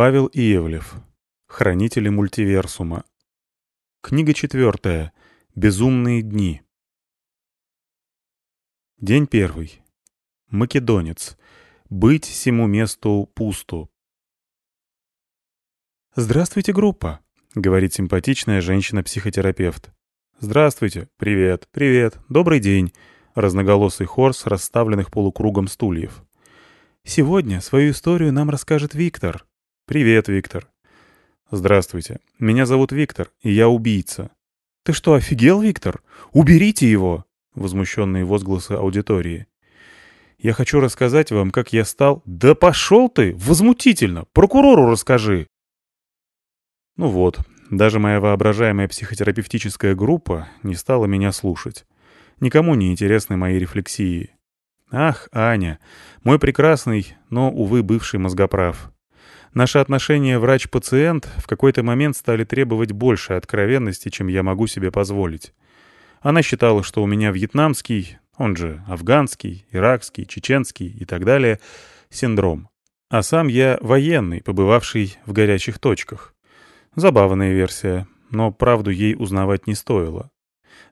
Павел Иевлев. Хранители мультиверсума. Книга четвертая. Безумные дни. День первый. Македонец. Быть всему месту пусту. «Здравствуйте, группа», — говорит симпатичная женщина-психотерапевт. «Здравствуйте, привет, привет, добрый день», — разноголосый хор с расставленных полукругом стульев. «Сегодня свою историю нам расскажет Виктор». «Привет, Виктор». «Здравствуйте, меня зовут Виктор, и я убийца». «Ты что, офигел, Виктор? Уберите его!» — возмущенные возгласы аудитории. «Я хочу рассказать вам, как я стал...» «Да пошел ты! Возмутительно! Прокурору расскажи!» Ну вот, даже моя воображаемая психотерапевтическая группа не стала меня слушать. Никому не интересны мои рефлексии. Ах, Аня, мой прекрасный, но, увы, бывший мозгоправ. Наши отношения врач-пациент в какой-то момент стали требовать больше откровенности, чем я могу себе позволить. Она считала, что у меня вьетнамский, он же афганский, иракский, чеченский и так далее, синдром. А сам я военный, побывавший в горячих точках. Забавная версия, но правду ей узнавать не стоило.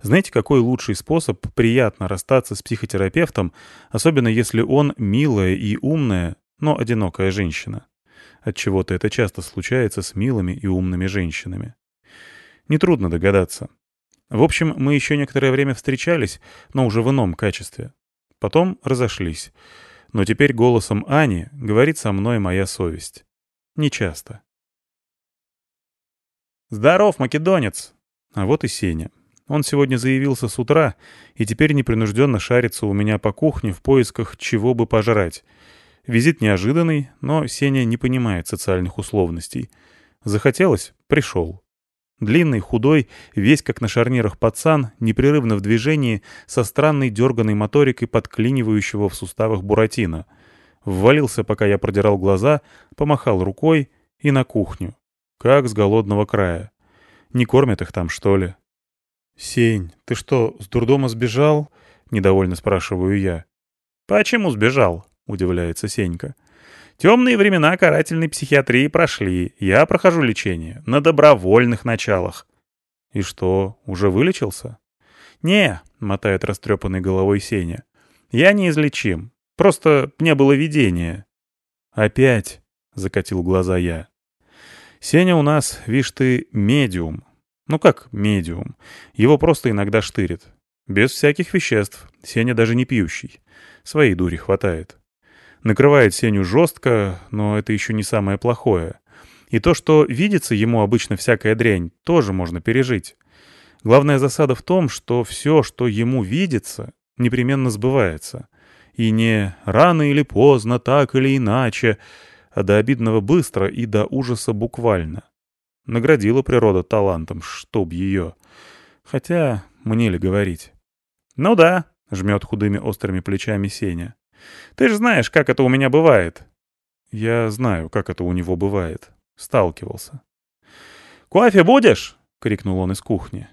Знаете, какой лучший способ приятно расстаться с психотерапевтом, особенно если он милая и умная, но одинокая женщина? Отчего-то это часто случается с милыми и умными женщинами. Нетрудно догадаться. В общем, мы еще некоторое время встречались, но уже в ином качестве. Потом разошлись. Но теперь голосом Ани говорит со мной моя совесть. Нечасто. «Здоров, македонец!» А вот и Сеня. Он сегодня заявился с утра и теперь непринужденно шарится у меня по кухне в поисках чего бы пожрать. Визит неожиданный, но Сеня не понимает социальных условностей. Захотелось — пришел. Длинный, худой, весь как на шарнирах пацан, непрерывно в движении, со странной дерганной моторикой подклинивающего в суставах Буратино. Ввалился, пока я продирал глаза, помахал рукой и на кухню. Как с голодного края. Не кормят их там, что ли? «Сень, ты что, с дурдома сбежал?» — недовольно спрашиваю я. «Почему сбежал?» — удивляется Сенька. «Темные времена карательной психиатрии прошли. Я прохожу лечение. На добровольных началах». «И что, уже вылечился?» «Не», — мотает растрепанной головой Сеня. «Я неизлечим. Просто не было видения». «Опять?» — закатил глаза я. Сеня у нас, вишь ты, медиум. Ну как медиум? Его просто иногда штырит. Без всяких веществ. Сеня даже не пьющий. Своей дури хватает. Накрывает Сеню жестко, но это еще не самое плохое. И то, что видится ему обычно всякая дрянь, тоже можно пережить. Главная засада в том, что все, что ему видится, непременно сбывается. И не рано или поздно, так или иначе, а до обидного быстро и до ужаса буквально. Наградила природа талантом, чтоб ее. Хотя, мне ли говорить? «Ну да», — жмет худыми острыми плечами Сеня. «Ты же знаешь, как это у меня бывает». «Я знаю, как это у него бывает. Сталкивался». «Кофе будешь?» — крикнул он из кухни.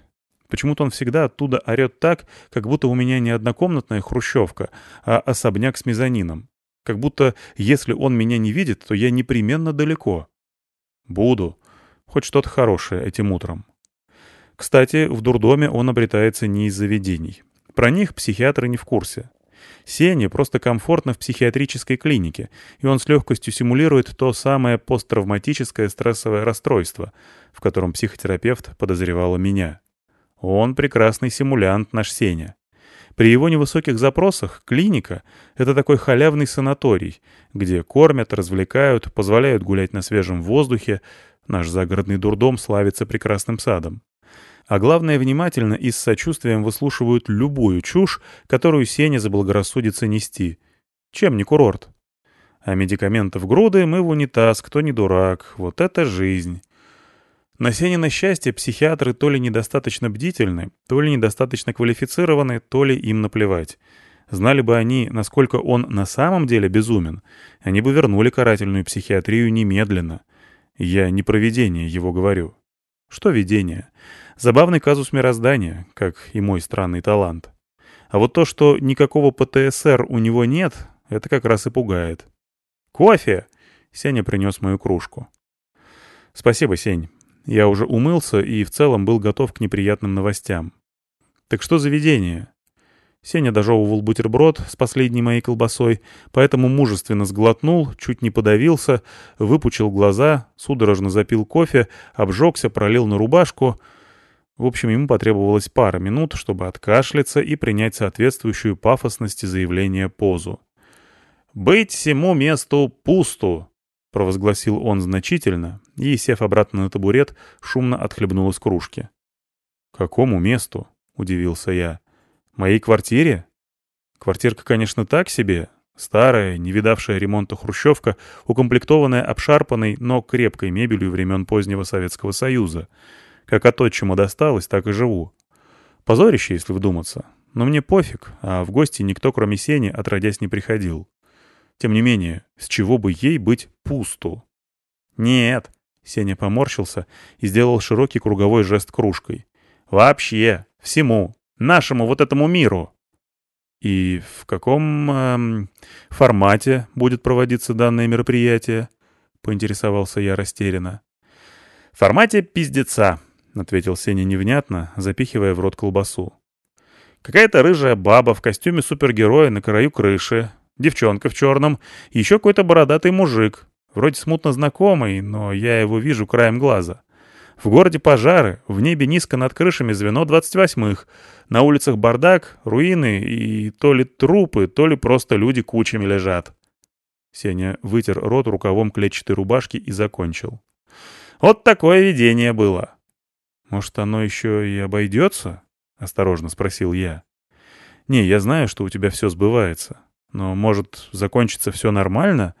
Почему-то он всегда оттуда орет так, как будто у меня не однокомнатная хрущевка, а особняк с мезонином. Как будто, если он меня не видит, то я непременно далеко. Буду. Хоть что-то хорошее этим утром. Кстати, в дурдоме он обретается не из заведений. Про них психиатры не в курсе. Сене просто комфортно в психиатрической клинике, и он с легкостью симулирует то самое посттравматическое стрессовое расстройство, в котором психотерапевт подозревала меня. Он прекрасный симулянт наш Сеня. При его невысоких запросах клиника — это такой халявный санаторий, где кормят, развлекают, позволяют гулять на свежем воздухе. Наш загородный дурдом славится прекрасным садом. А главное, внимательно и с сочувствием выслушивают любую чушь, которую Сеня заблагорассудится нести. Чем не курорт? А медикаментов груды мы в унитаз, кто не дурак. Вот это жизнь. На Сенино счастье психиатры то ли недостаточно бдительны, то ли недостаточно квалифицированы, то ли им наплевать. Знали бы они, насколько он на самом деле безумен, они бы вернули карательную психиатрию немедленно. Я не про видение его говорю. Что видение? Забавный казус мироздания, как и мой странный талант. А вот то, что никакого ПТСР у него нет, это как раз и пугает. «Кофе!» — Сеня принес мою кружку. Спасибо, Сень. Я уже умылся и в целом был готов к неприятным новостям. Так что за видение? Сеня дожевывал бутерброд с последней моей колбасой, поэтому мужественно сглотнул, чуть не подавился, выпучил глаза, судорожно запил кофе, обжегся, пролил на рубашку. В общем, ему потребовалось пара минут, чтобы откашляться и принять соответствующую пафосности заявления позу. «Быть всему месту пусту!» — провозгласил он значительно и, сев обратно на табурет, шумно отхлебнул из кружки. «Какому месту?» — удивился я. Моей квартире? Квартирка, конечно, так себе. Старая, не видавшая ремонта хрущевка, укомплектованная обшарпанной, но крепкой мебелью времен позднего Советского Союза. Как от отчима досталось, так и живу. Позорище, если вдуматься. Но мне пофиг, а в гости никто, кроме Сени, отродясь не приходил. Тем не менее, с чего бы ей быть пусту? «Нет», — Сеня поморщился и сделал широкий круговой жест кружкой. «Вообще, всему, Нашему вот этому миру. И в каком эм, формате будет проводиться данное мероприятие? Поинтересовался я растерянно. В формате пиздеца, ответил Сеня невнятно, запихивая в рот колбасу. Какая-то рыжая баба в костюме супергероя на краю крыши, девчонка в черном, еще какой-то бородатый мужик, вроде смутно знакомый, но я его вижу краем глаза. В городе пожары, в небе низко над крышами звено 28-х, на улицах бардак, руины и то ли трупы, то ли просто люди кучами лежат. Сеня вытер рот рукавом клетчатой рубашки и закончил. Вот такое видение было. «Может, оно еще и обойдется?» — осторожно спросил я. «Не, я знаю, что у тебя все сбывается. Но, может, закончится все нормально?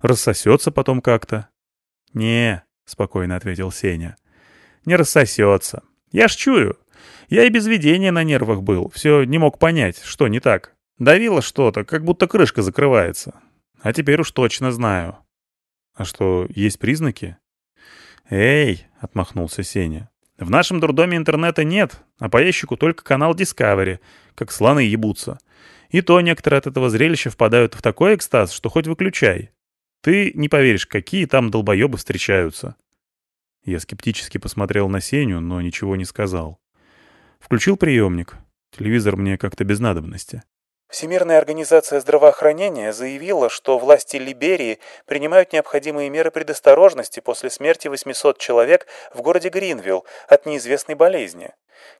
Рассосется потом как-то?» «Не», — спокойно ответил Сеня не рассосется. Я ж чую. Я и без видения на нервах был, все не мог понять, что не так. Давило что-то, как будто крышка закрывается. А теперь уж точно знаю. А что, есть признаки? «Эй!» — отмахнулся Сеня. «В нашем дурдоме интернета нет, а по ящику только канал Discovery, как слоны ебутся. И то некоторые от этого зрелища впадают в такой экстаз, что хоть выключай. Ты не поверишь, какие там долбоебы встречаются». Я скептически посмотрел на Сеню, но ничего не сказал. Включил приемник. Телевизор мне как-то без надобности. Всемирная организация здравоохранения заявила, что власти Либерии принимают необходимые меры предосторожности после смерти 800 человек в городе Гринвилл от неизвестной болезни.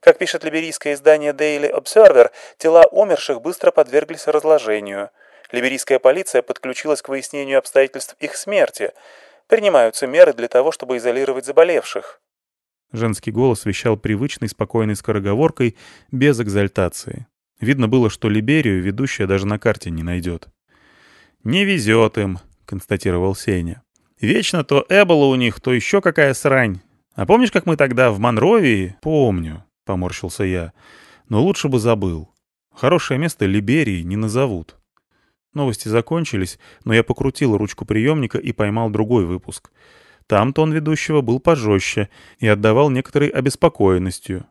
Как пишет либерийское издание Daily Observer, тела умерших быстро подверглись разложению. Либерийская полиция подключилась к выяснению обстоятельств их смерти – Принимаются меры для того, чтобы изолировать заболевших». Женский голос вещал привычной спокойной скороговоркой, без экзальтации. Видно было, что Либерию ведущая даже на карте не найдет. «Не везет им», — констатировал Сеня. «Вечно то Эбола у них, то еще какая срань. А помнишь, как мы тогда в Монровии?» «Помню», — поморщился я. «Но лучше бы забыл. Хорошее место Либерии не назовут». Новости закончились, но я покрутил ручку приемника и поймал другой выпуск. Там тон ведущего был пожестче и отдавал некоторой обеспокоенностью.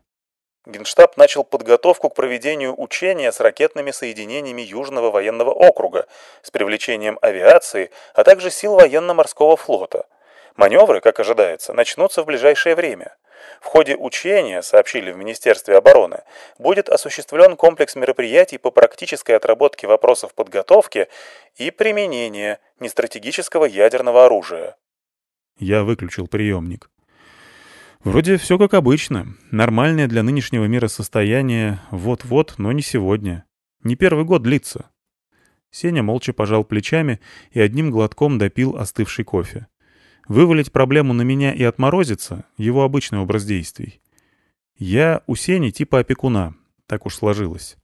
Генштаб начал подготовку к проведению учения с ракетными соединениями Южного военного округа с привлечением авиации, а также сил военно-морского флота. Маневры, как ожидается, начнутся в ближайшее время. В ходе учения, сообщили в Министерстве обороны, будет осуществлен комплекс мероприятий по практической отработке вопросов подготовки и применения нестратегического ядерного оружия. Я выключил приемник. Вроде все как обычно. Нормальное для нынешнего мира состояние вот-вот, но не сегодня. Не первый год длится. Сеня молча пожал плечами и одним глотком допил остывший кофе. Вывалить проблему на меня и отморозиться — его обычный образ действий. Я у Сени типа опекуна, так уж сложилось.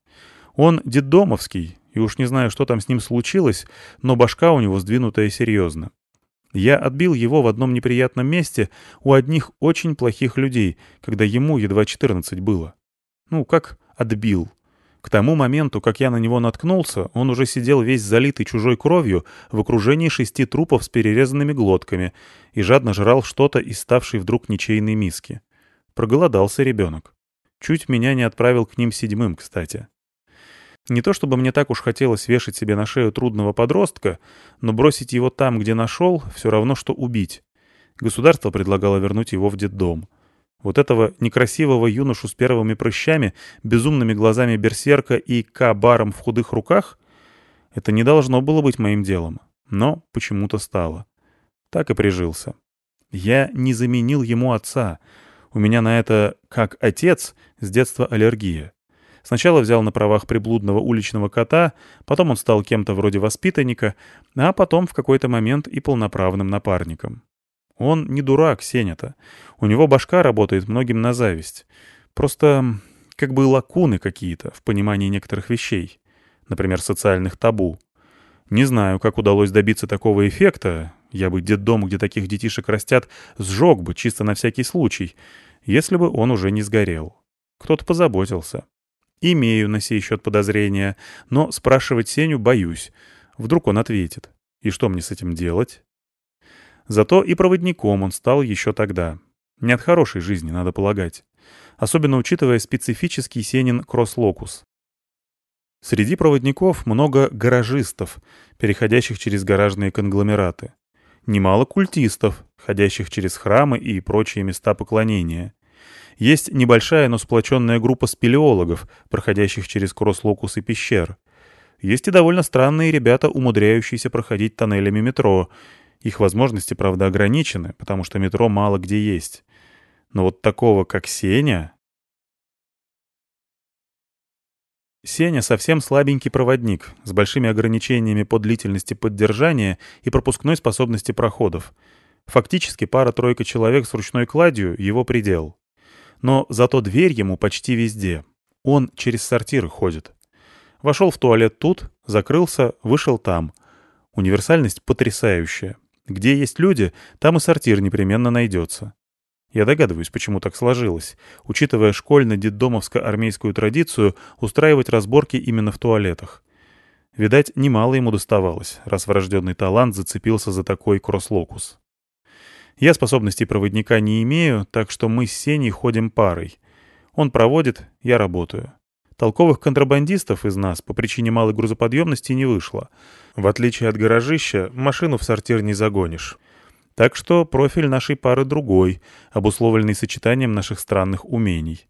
Он детдомовский, и уж не знаю, что там с ним случилось, но башка у него сдвинутая серьезно. Я отбил его в одном неприятном месте у одних очень плохих людей, когда ему едва 14 было. Ну, как отбил? К тому моменту, как я на него наткнулся, он уже сидел весь залитый чужой кровью в окружении шести трупов с перерезанными глотками и жадно жрал что-то из ставшей вдруг ничейной миски. Проголодался ребенок. Чуть меня не отправил к ним седьмым, кстати. Не то чтобы мне так уж хотелось вешать себе на шею трудного подростка, но бросить его там, где нашел, все равно, что убить. Государство предлагало вернуть его в детдом. Вот этого некрасивого юношу с первыми прыщами, безумными глазами берсерка и К-баром в худых руках? Это не должно было быть моим делом, но почему-то стало. Так и прижился. Я не заменил ему отца. У меня на это, как отец, с детства аллергия. Сначала взял на правах приблудного уличного кота, потом он стал кем-то вроде воспитанника, а потом в какой-то момент и полноправным напарником. Он не дурак, Сеня-то. У него башка работает многим на зависть. Просто как бы лакуны какие-то в понимании некоторых вещей. Например, социальных табу. Не знаю, как удалось добиться такого эффекта. Я бы детдом, где таких детишек растят, сжег бы чисто на всякий случай, если бы он уже не сгорел. Кто-то позаботился. Имею на сей счет подозрения, но спрашивать Сеню боюсь. Вдруг он ответит. И что мне с этим делать? Зато и проводником он стал еще тогда. Не от хорошей жизни, надо полагать. Особенно учитывая специфический Сенин кросс-локус. Среди проводников много гаражистов, переходящих через гаражные конгломераты. Немало культистов, ходящих через храмы и прочие места поклонения. Есть небольшая, но сплоченная группа спелеологов, проходящих через кросс-локусы пещер. Есть и довольно странные ребята, умудряющиеся проходить тоннелями метро, их возможности, правда, ограничены, потому что метро мало где есть. Но вот такого, как Сеня... Сеня совсем слабенький проводник, с большими ограничениями по длительности поддержания и пропускной способности проходов. Фактически пара-тройка человек с ручной кладью — его предел. Но зато дверь ему почти везде. Он через сортиры ходит. Вошел в туалет тут, закрылся, вышел там. Универсальность потрясающая. Где есть люди, там и сортир непременно найдется. Я догадываюсь, почему так сложилось, учитывая школьно-детдомовско-армейскую традицию устраивать разборки именно в туалетах. Видать, немало ему доставалось, раз врожденный талант зацепился за такой кросс-локус. Я способностей проводника не имею, так что мы с Сеней ходим парой. Он проводит, я работаю. Толковых контрабандистов из нас по причине малой грузоподъемности не вышло. В отличие от гаражища, машину в сортир не загонишь. Так что профиль нашей пары другой, обусловленный сочетанием наших странных умений.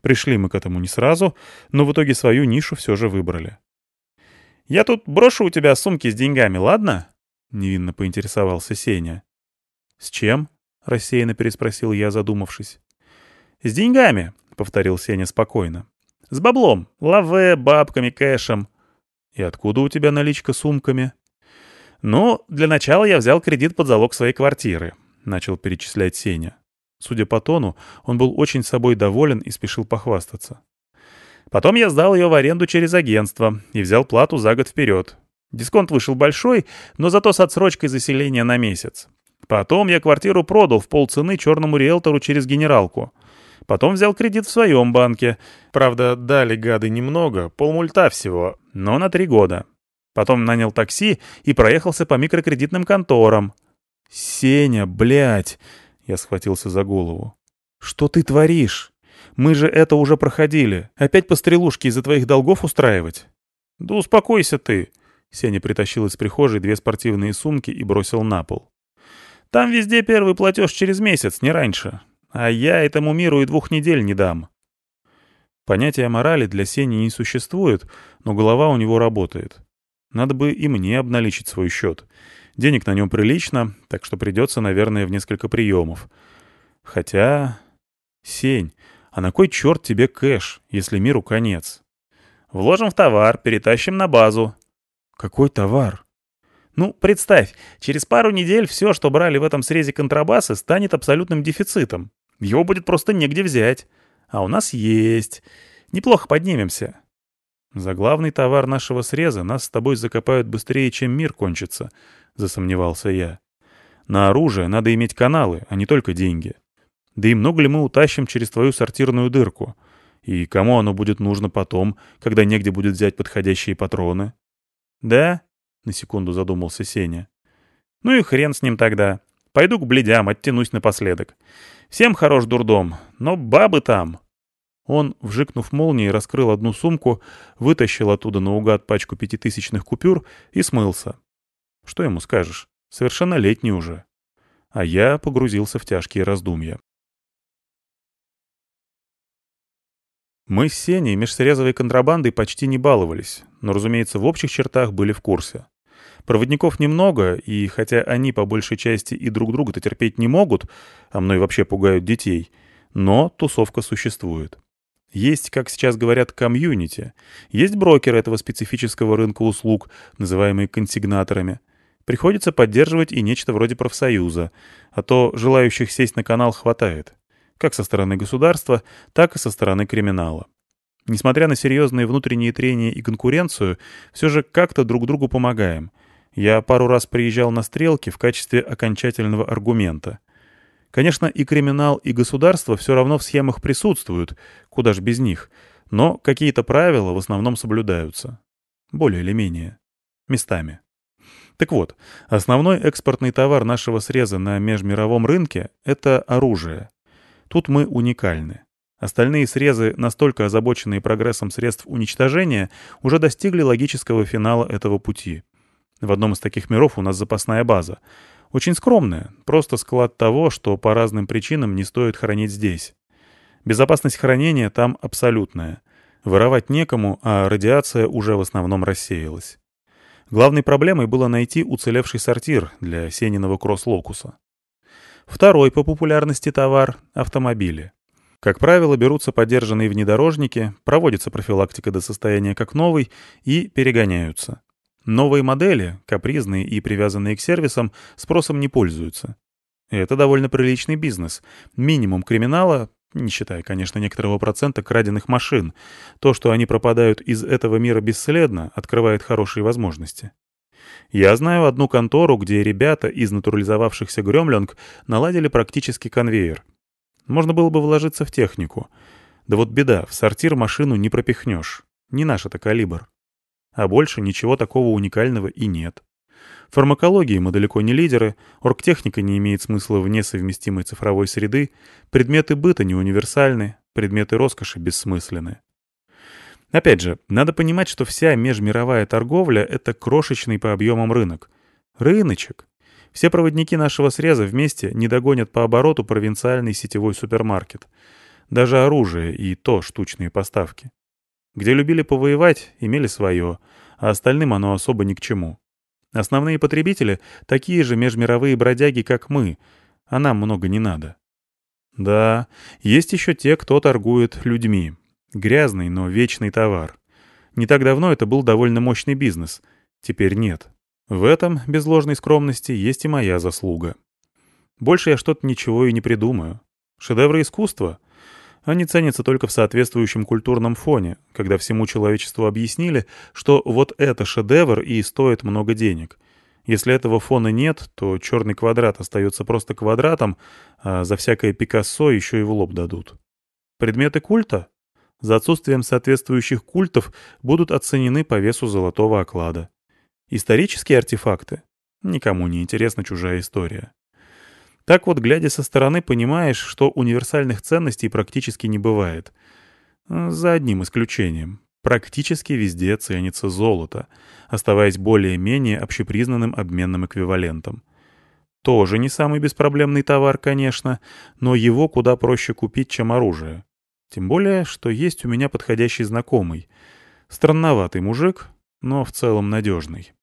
Пришли мы к этому не сразу, но в итоге свою нишу все же выбрали. «Я тут брошу у тебя сумки с деньгами, ладно?» — невинно поинтересовался Сеня. «С чем?» — рассеянно переспросил я, задумавшись. «С деньгами», — повторил Сеня спокойно. С баблом, лаве, бабками, кэшем. И откуда у тебя наличка сумками? Ну, для начала я взял кредит под залог своей квартиры, начал перечислять Сеня. Судя по тону, он был очень собой доволен и спешил похвастаться. Потом я сдал ее в аренду через агентство и взял плату за год вперед. Дисконт вышел большой, но зато с отсрочкой заселения на месяц. Потом я квартиру продал в полцены черному риэлтору через генералку. Потом взял кредит в своем банке. Правда, дали гады немного, полмульта всего, но на три года. Потом нанял такси и проехался по микрокредитным конторам. «Сеня, блядь!» — я схватился за голову. «Что ты творишь? Мы же это уже проходили. Опять по стрелушке из-за твоих долгов устраивать?» «Да успокойся ты!» Сеня притащил из прихожей две спортивные сумки и бросил на пол. «Там везде первый платеж через месяц, не раньше. А я этому миру и двух недель не дам. Понятия морали для Сени не существует, но голова у него работает. Надо бы и мне обналичить свой счет. Денег на нем прилично, так что придется, наверное, в несколько приемов. Хотя... Сень, а на кой черт тебе кэш, если миру конец? Вложим в товар, перетащим на базу. Какой товар? Ну, представь, через пару недель все, что брали в этом срезе контрабасы, станет абсолютным дефицитом. Его будет просто негде взять. А у нас есть. Неплохо поднимемся. За главный товар нашего среза нас с тобой закопают быстрее, чем мир кончится, — засомневался я. На оружие надо иметь каналы, а не только деньги. Да и много ли мы утащим через твою сортирную дырку? И кому оно будет нужно потом, когда негде будет взять подходящие патроны? Да? — на секунду задумался Сеня. Ну и хрен с ним тогда. Пойду к бледям, оттянусь напоследок. Всем хорош дурдом, но бабы там. Он, вжикнув молнией, раскрыл одну сумку, вытащил оттуда наугад пачку пятитысячных купюр и смылся. Что ему скажешь? Совершеннолетний уже. а я погрузился в тяжкие раздумья. Мы с Сеней межсрезовой контрабандой почти не баловались, но, разумеется, в общих чертах были в курсе. Проводников немного, и хотя они по большей части и друг друга-то терпеть не могут, а мной вообще пугают детей, но тусовка существует. Есть, как сейчас говорят, комьюнити. Есть брокеры этого специфического рынка услуг, называемые консигнаторами. Приходится поддерживать и нечто вроде профсоюза, а то желающих сесть на канал хватает как со стороны государства, так и со стороны криминала. Несмотря на серьезные внутренние трения и конкуренцию, все же как-то друг другу помогаем. Я пару раз приезжал на стрелки в качестве окончательного аргумента. Конечно, и криминал, и государство все равно в схемах присутствуют, куда ж без них, но какие-то правила в основном соблюдаются. Более или менее. Местами. Так вот, основной экспортный товар нашего среза на межмировом рынке — это оружие. Тут мы уникальны. Остальные срезы, настолько озабоченные прогрессом средств уничтожения, уже достигли логического финала этого пути. В одном из таких миров у нас запасная база. Очень скромная, просто склад того, что по разным причинам не стоит хранить здесь. Безопасность хранения там абсолютная. Воровать некому, а радиация уже в основном рассеялась. Главной проблемой было найти уцелевший сортир для Сениного кросс-локуса. Второй по популярности товар — автомобили. Как правило, берутся подержанные внедорожники, проводится профилактика до состояния как новый и перегоняются. Новые модели, капризные и привязанные к сервисам, спросом не пользуются. Это довольно приличный бизнес. Минимум криминала, не считая, конечно, некоторого процента краденных машин. То, что они пропадают из этого мира бесследно, открывает хорошие возможности. Я знаю одну контору, где ребята из натурализовавшихся гремленг наладили практически конвейер. Можно было бы вложиться в технику. Да вот беда, в сортир машину не пропихнешь. Не наш это калибр. А больше ничего такого уникального и нет. В фармакологии мы далеко не лидеры, оргтехника не имеет смысла вне совместимой цифровой среды, предметы быта не универсальны, предметы роскоши бессмысленны. Опять же, надо понимать, что вся межмировая торговля — это крошечный по объемам рынок. Рыночек. Все проводники нашего среза вместе не догонят по обороту провинциальный сетевой супермаркет. Даже оружие и то штучные поставки. Где любили повоевать, имели свое, а остальным оно особо ни к чему. Основные потребители — такие же межмировые бродяги, как мы, а нам много не надо. Да, есть еще те, кто торгует людьми, Грязный, но вечный товар. Не так давно это был довольно мощный бизнес. Теперь нет. В этом, без ложной скромности, есть и моя заслуга. Больше я что-то ничего и не придумаю. Шедевры искусства? Они ценятся только в соответствующем культурном фоне, когда всему человечеству объяснили, что вот это шедевр и стоит много денег. Если этого фона нет, то черный квадрат остается просто квадратом, а за всякое Пикассо еще и в лоб дадут. Предметы культа? за отсутствием соответствующих культов будут оценены по весу золотого оклада. Исторические артефакты? Никому не интересна чужая история. Так вот, глядя со стороны, понимаешь, что универсальных ценностей практически не бывает. За одним исключением. Практически везде ценится золото, оставаясь более-менее общепризнанным обменным эквивалентом. Тоже не самый беспроблемный товар, конечно, но его куда проще купить, чем оружие. Тем более, что есть у меня подходящий знакомый. Странноватый мужик, но в целом надежный.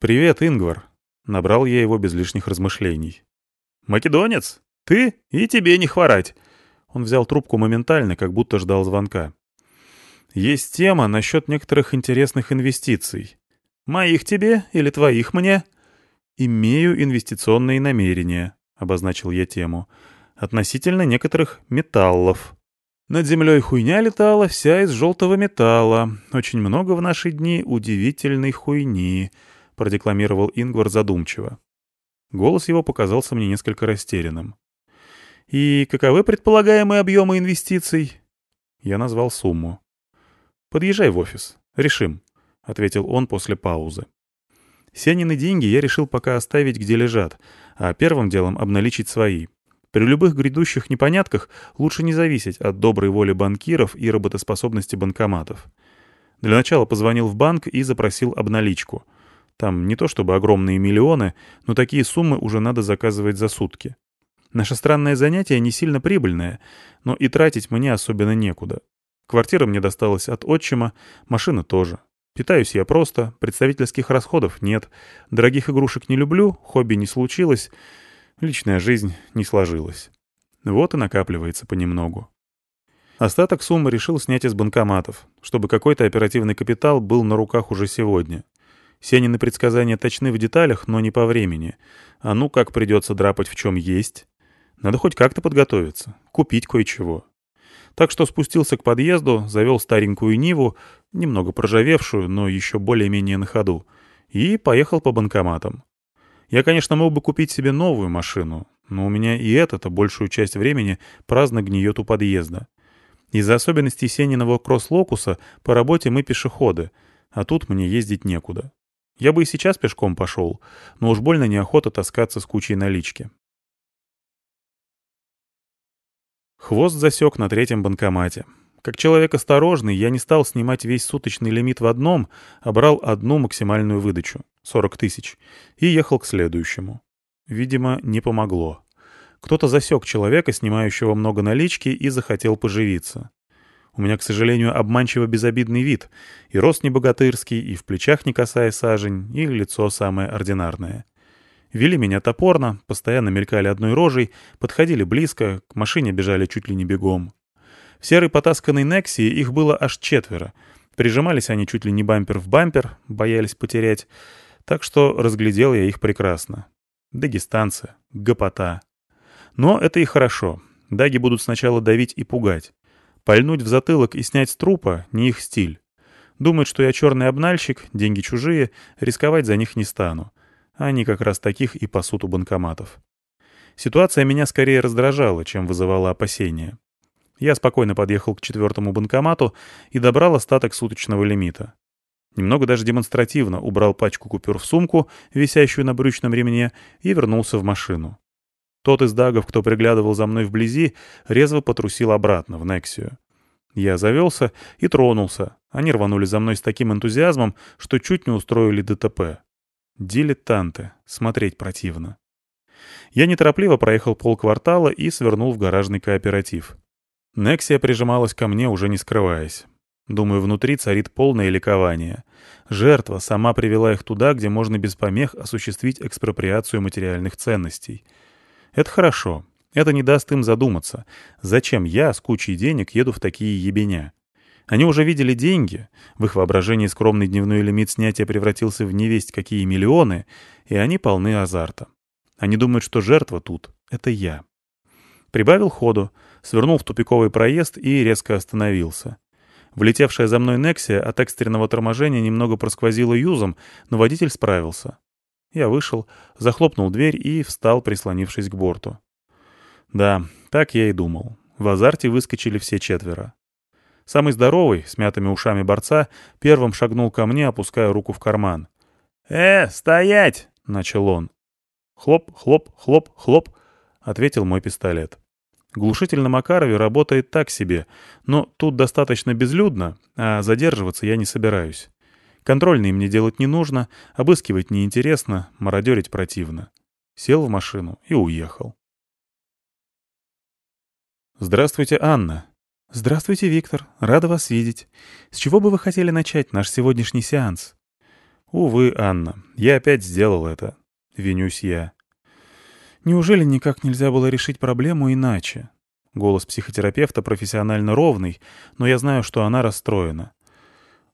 «Привет, Ингвар!» — набрал я его без лишних размышлений. «Македонец? Ты? И тебе не хворать!» Он взял трубку моментально, как будто ждал звонка. «Есть тема насчет некоторых интересных инвестиций. Моих тебе или твоих мне?» «Имею инвестиционные намерения», обозначил я тему, относительно некоторых металлов. Над землей хуйня летала вся из желтого металла. Очень много в наши дни удивительной хуйни, продекламировал Ингвар задумчиво. Голос его показался мне несколько растерянным. «И каковы предполагаемые объемы инвестиций?» Я назвал сумму. «Подъезжай в офис. Решим», — ответил он после паузы. Сенины деньги я решил пока оставить, где лежат, а первым делом обналичить свои. При любых грядущих непонятках лучше не зависеть от доброй воли банкиров и работоспособности банкоматов. Для начала позвонил в банк и запросил обналичку. Там не то чтобы огромные миллионы, но такие суммы уже надо заказывать за сутки. Наше странное занятие не сильно прибыльное, но и тратить мне особенно некуда. Квартира мне досталась от отчима, машина тоже. Питаюсь я просто, представительских расходов нет, дорогих игрушек не люблю, хобби не случилось, личная жизнь не сложилась. Вот и накапливается понемногу. Остаток суммы решил снять из банкоматов, чтобы какой-то оперативный капитал был на руках уже сегодня. Сенины предсказания точны в деталях, но не по времени. А ну как придется драпать в чем есть. Надо хоть как-то подготовиться, купить кое-чего. Так что спустился к подъезду, завел старенькую Ниву, немного проржавевшую, но еще более-менее на ходу, и поехал по банкоматам. Я, конечно, мог бы купить себе новую машину, но у меня и эта-то большую часть времени праздно гниет у подъезда. Из-за особенностей Сениного кросс-локуса по работе мы пешеходы, а тут мне ездить некуда. Я бы и сейчас пешком пошел, но уж больно неохота таскаться с кучей налички. Хвост засек на третьем банкомате. Как человек осторожный, я не стал снимать весь суточный лимит в одном, а брал одну максимальную выдачу — 40 тысяч, и ехал к следующему. Видимо, не помогло. Кто-то засек человека, снимающего много налички, и захотел поживиться. У меня, к сожалению, обманчиво безобидный вид. И рост не богатырский, и в плечах не касая сажень, и лицо самое ординарное. Вели меня топорно, постоянно мелькали одной рожей, подходили близко, к машине бежали чуть ли не бегом. В серой потасканной Нексии их было аж четверо. Прижимались они чуть ли не бампер в бампер, боялись потерять. Так что разглядел я их прекрасно. Дагестанцы, гопота. Но это и хорошо. Даги будут сначала давить и пугать. Пальнуть в затылок и снять с трупа — не их стиль. Думают, что я черный обнальщик, деньги чужие, рисковать за них не стану. Они как раз таких и пасут у банкоматов. Ситуация меня скорее раздражала, чем вызывала опасения. Я спокойно подъехал к четвертому банкомату и добрал остаток суточного лимита. Немного даже демонстративно убрал пачку купюр в сумку, висящую на брючном ремне, и вернулся в машину. Тот из дагов, кто приглядывал за мной вблизи, резво потрусил обратно, в Нексию. Я завелся и тронулся. Они рванули за мной с таким энтузиазмом, что чуть не устроили ДТП. Дилетанты. Смотреть противно. Я неторопливо проехал полквартала и свернул в гаражный кооператив. Нексия прижималась ко мне, уже не скрываясь. Думаю, внутри царит полное ликование. Жертва сама привела их туда, где можно без помех осуществить экспроприацию материальных ценностей — это хорошо. Это не даст им задуматься. Зачем я с кучей денег еду в такие ебеня? Они уже видели деньги, в их воображении скромный дневной лимит снятия превратился в невесть какие миллионы, и они полны азарта. Они думают, что жертва тут — это я. Прибавил ходу, свернул в тупиковый проезд и резко остановился. Влетевшая за мной Нексия от экстренного торможения немного просквозила юзом, но водитель справился. Я вышел, захлопнул дверь и встал, прислонившись к борту. Да, так я и думал. В азарте выскочили все четверо. Самый здоровый, с мятыми ушами борца, первым шагнул ко мне, опуская руку в карман. «Э, стоять!» — начал он. «Хлоп, хлоп, хлоп, хлоп», — ответил мой пистолет. Глушитель на Макарове работает так себе, но тут достаточно безлюдно, а задерживаться я не собираюсь. Контрольные мне делать не нужно, обыскивать неинтересно, мародерить противно. Сел в машину и уехал. «Здравствуйте, Анна». «Здравствуйте, Виктор. Рада вас видеть. С чего бы вы хотели начать наш сегодняшний сеанс?» «Увы, Анна, я опять сделал это. Винюсь я». «Неужели никак нельзя было решить проблему иначе?» Голос психотерапевта профессионально ровный, но я знаю, что она расстроена.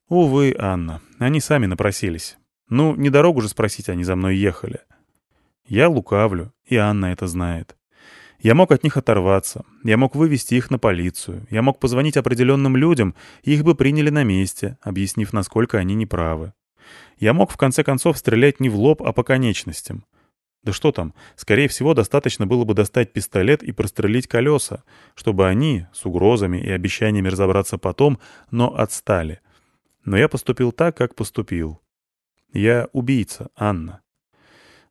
«Увы, Анна, они сами напросились. Ну, не дорогу же спросить, они за мной ехали. Я лукавлю, и Анна это знает. Я мог от них оторваться, я мог вывести их на полицию, я мог позвонить определенным людям, их бы приняли на месте, объяснив, насколько они неправы. Я мог, в конце концов, стрелять не в лоб, а по конечностям. Да что там, скорее всего, достаточно было бы достать пистолет и прострелить колеса, чтобы они, с угрозами и обещаниями разобраться потом, но отстали. Но я поступил так, как поступил. Я убийца, Анна.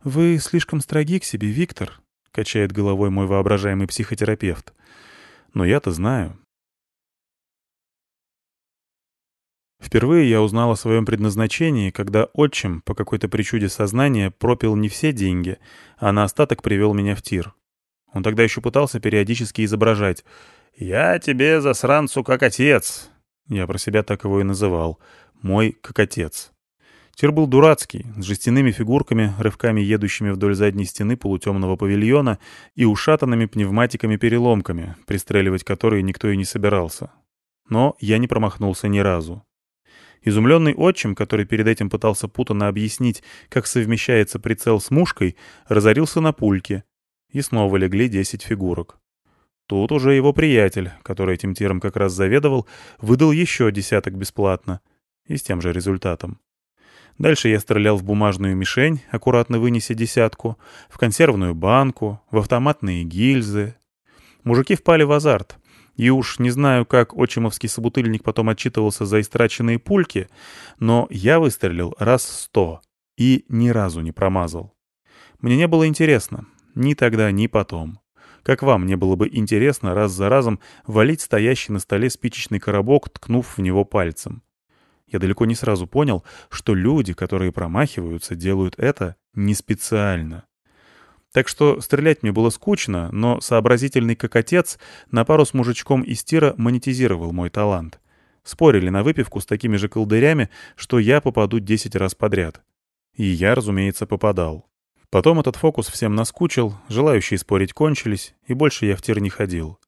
«Вы слишком строги к себе, Виктор», — качает головой мой воображаемый психотерапевт. «Но я-то знаю». Впервые я узнал о своем предназначении, когда отчим, по какой-то причуде сознания, пропил не все деньги, а на остаток привел меня в тир. Он тогда еще пытался периодически изображать «Я тебе, засранцу, как отец». Я про себя так его и называл. «Мой как отец». Тир был дурацкий, с жестяными фигурками, рывками едущими вдоль задней стены полутемного павильона и ушатанными пневматиками-переломками, пристреливать которые никто и не собирался. Но я не промахнулся ни разу. Изумленный отчим, который перед этим пытался путанно объяснить, как совмещается прицел с мушкой, разорился на пульке. И снова легли десять фигурок. Тут уже его приятель, который этим тиром как раз заведовал, выдал еще десяток бесплатно. И с тем же результатом. Дальше я стрелял в бумажную мишень, аккуратно вынеся десятку, в консервную банку, в автоматные гильзы. Мужики впали в азарт. И уж не знаю, как отчимовский собутыльник потом отчитывался за истраченные пульки, но я выстрелил раз сто и ни разу не промазал. Мне не было интересно, ни тогда, ни потом. Как вам не было бы интересно раз за разом валить стоящий на столе спичечный коробок, ткнув в него пальцем? Я далеко не сразу понял, что люди, которые промахиваются, делают это не специально. Так что стрелять мне было скучно, но сообразительный как отец на пару с мужичком из тира монетизировал мой талант. Спорили на выпивку с такими же колдырями, что я попаду 10 раз подряд. И я, разумеется, попадал. Потом этот фокус всем наскучил, желающие спорить кончились, и больше я в тир не ходил.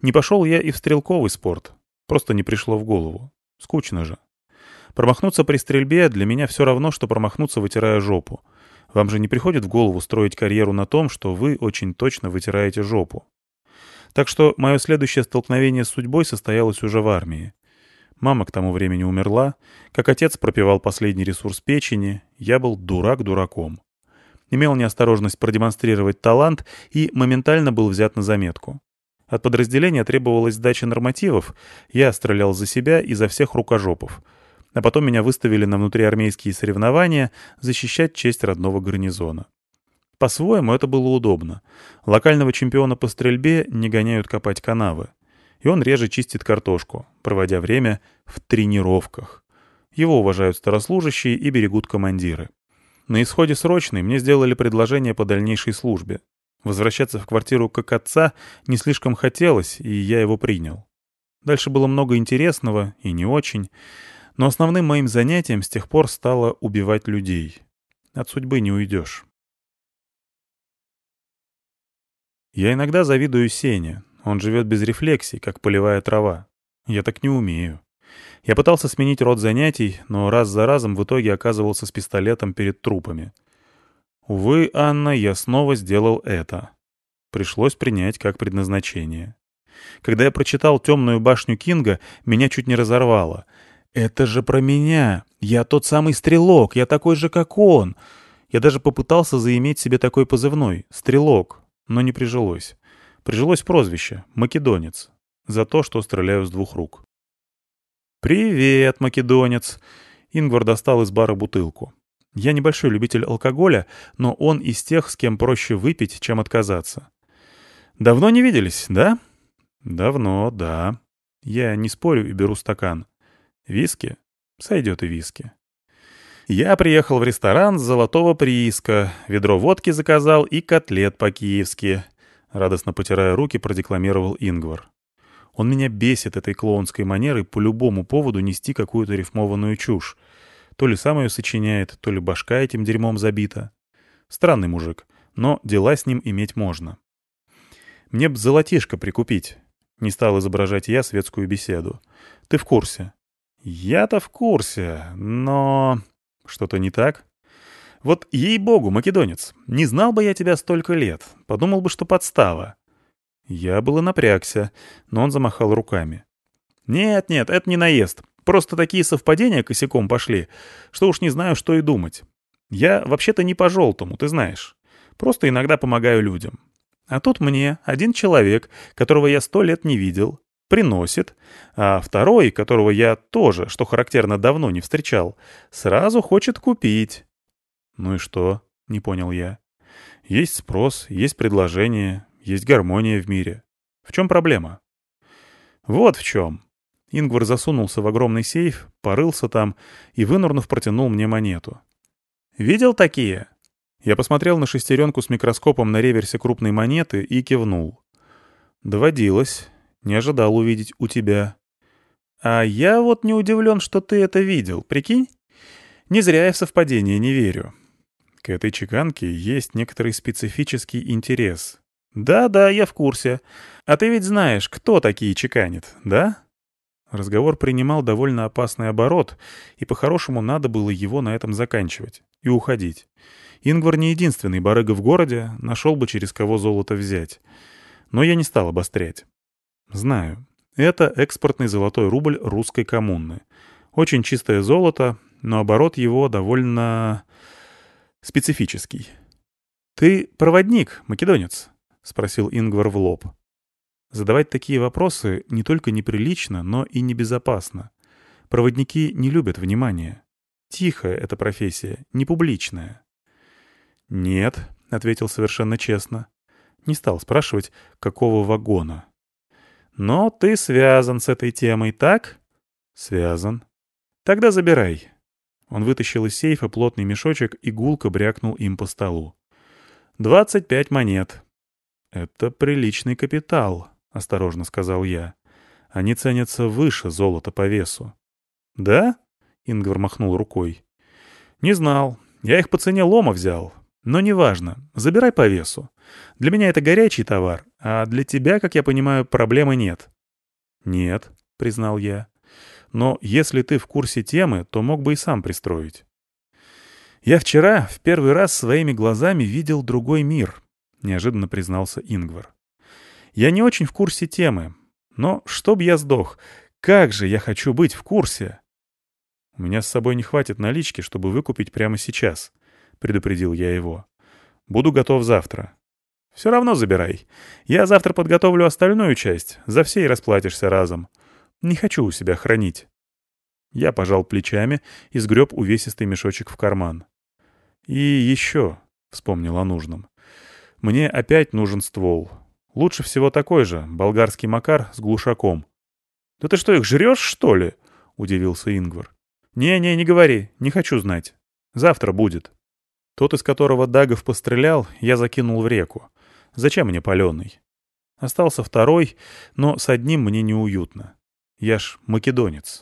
Не пошел я и в стрелковый спорт. Просто не пришло в голову. Скучно же. Промахнуться при стрельбе для меня все равно, что промахнуться, вытирая жопу. Вам же не приходит в голову строить карьеру на том, что вы очень точно вытираете жопу. Так что мое следующее столкновение с судьбой состоялось уже в армии. Мама к тому времени умерла, как отец пропивал последний ресурс печени, я был дурак дураком. Имел неосторожность продемонстрировать талант и моментально был взят на заметку. От подразделения требовалась сдача нормативов, я стрелял за себя и за всех рукожопов — а потом меня выставили на внутриармейские соревнования защищать честь родного гарнизона. По-своему это было удобно. Локального чемпиона по стрельбе не гоняют копать канавы. И он реже чистит картошку, проводя время в тренировках. Его уважают старослужащие и берегут командиры. На исходе срочной мне сделали предложение по дальнейшей службе. Возвращаться в квартиру как отца не слишком хотелось, и я его принял. Дальше было много интересного и не очень. Но основным моим занятием с тех пор стало убивать людей. От судьбы не уйдешь. Я иногда завидую Сене. Он живет без рефлексий, как полевая трава. Я так не умею. Я пытался сменить род занятий, но раз за разом в итоге оказывался с пистолетом перед трупами. Увы, Анна, я снова сделал это. Пришлось принять как предназначение. Когда я прочитал «Темную башню Кинга», меня чуть не разорвало — «Это же про меня! Я тот самый стрелок, я такой же, как он!» Я даже попытался заиметь себе такой позывной — «Стрелок», но не прижилось. Прижилось прозвище — «Македонец» за то, что стреляю с двух рук. «Привет, македонец!» Ингвар достал из бара бутылку. Я небольшой любитель алкоголя, но он из тех, с кем проще выпить, чем отказаться. «Давно не виделись, да?» «Давно, да». Я не спорю и беру стакан. Виски? Сойдет и виски. Я приехал в ресторан с золотого прииска, ведро водки заказал и котлет по-киевски. Радостно потирая руки, продекламировал Ингвар. Он меня бесит этой клоунской манерой по любому поводу нести какую-то рифмованную чушь. То ли сам ее сочиняет, то ли башка этим дерьмом забита. Странный мужик, но дела с ним иметь можно. Мне б золотишко прикупить. Не стал изображать я светскую беседу. Ты в курсе. «Я-то в курсе, но...» «Что-то не так?» «Вот ей-богу, македонец, не знал бы я тебя столько лет, подумал бы, что подстава». Я было напрягся, но он замахал руками. «Нет-нет, это не наезд. Просто такие совпадения косяком пошли, что уж не знаю, что и думать. Я вообще-то не по-желтому, ты знаешь. Просто иногда помогаю людям. А тут мне один человек, которого я сто лет не видел, приносит, а второй, которого я тоже, что характерно, давно не встречал, сразу хочет купить. Ну и что? Не понял я. Есть спрос, есть предложение, есть гармония в мире. В чем проблема? Вот в чем. Ингвар засунулся в огромный сейф, порылся там и, вынурнув, протянул мне монету. «Видел такие?» Я посмотрел на шестеренку с микроскопом на реверсе крупной монеты и кивнул. «Доводилось. Не ожидал увидеть у тебя». «А я вот не удивлен, что ты это видел, прикинь? Не зря я в совпадение не верю. К этой чеканке есть некоторый специфический интерес. Да-да, я в курсе. А ты ведь знаешь, кто такие чеканит, да?» Разговор принимал довольно опасный оборот, и по-хорошему надо было его на этом заканчивать и уходить. Ингвар не единственный барыга в городе, нашел бы через кого золото взять. Но я не стал обострять. Знаю, это экспортный золотой рубль русской коммуны. Очень чистое золото, но оборот его довольно... специфический. «Ты проводник, македонец?» — спросил Ингвар в лоб. Задавать такие вопросы не только неприлично, но и небезопасно. Проводники не любят внимания. Тихая эта профессия, не публичная. «Нет», — ответил совершенно честно. Не стал спрашивать, какого вагона. «Но ты связан с этой темой, так?» «Связан». «Тогда забирай». Он вытащил из сейфа плотный мешочек и гулко брякнул им по столу. «Двадцать пять монет». «Это приличный капитал», — осторожно сказал я. «Они ценятся выше золота по весу». «Да?» — Ингвар махнул рукой. «Не знал. Я их по цене лома взял. Но неважно. Забирай по весу. Для меня это горячий товар, а для тебя, как я понимаю, проблемы нет». «Нет», — признал я. «Но если ты в курсе темы, то мог бы и сам пристроить». «Я вчера в первый раз своими глазами видел другой мир», — неожиданно признался Ингвар. Я не очень в курсе темы. Но чтоб я сдох, как же я хочу быть в курсе? У меня с собой не хватит налички, чтобы выкупить прямо сейчас, предупредил я его. Буду готов завтра. Все равно забирай. Я завтра подготовлю остальную часть, за все и расплатишься разом. Не хочу у себя хранить. Я пожал плечами и сгреб увесистый мешочек в карман. «И еще», — вспомнил о нужном, — «мне опять нужен ствол. Лучше всего такой же, болгарский макар с глушаком. «Да ты что, их жрешь, что ли?» — удивился Ингвар. «Не-не, не говори, не хочу знать. Завтра будет». Тот, из которого Дагов пострелял, я закинул в реку. Зачем мне паленый? Остался второй, но с одним мне неуютно. Я ж македонец.